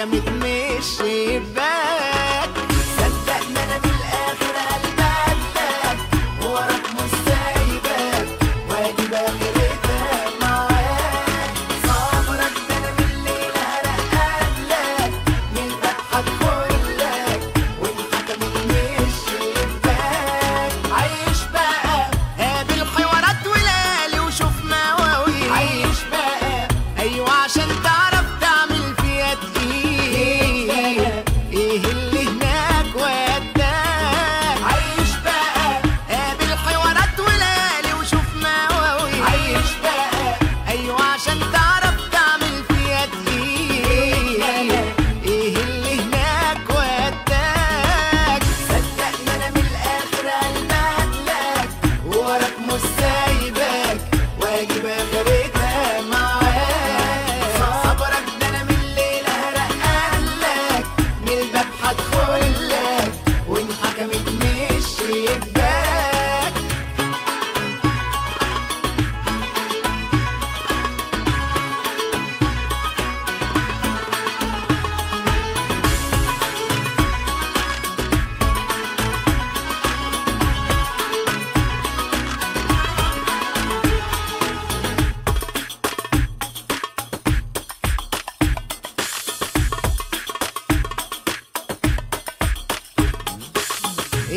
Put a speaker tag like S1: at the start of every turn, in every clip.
S1: gonna make me shiver.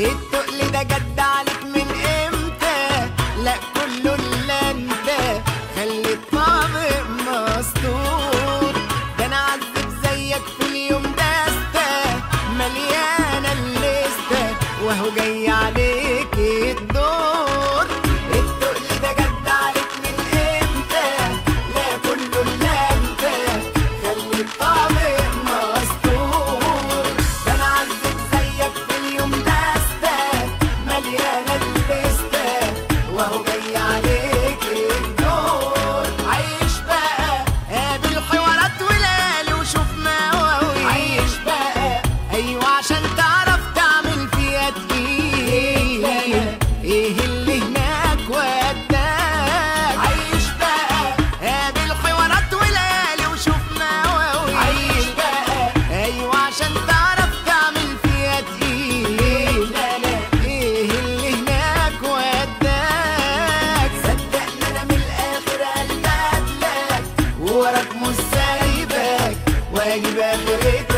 S1: التقل ده جد عليك من إمتى؟ لا كله اللي أنت خلي الطعم مستور. ده أنا عذب زيك في اليوم ده مليانه الليسته وهو جاي عليك Peggy back, but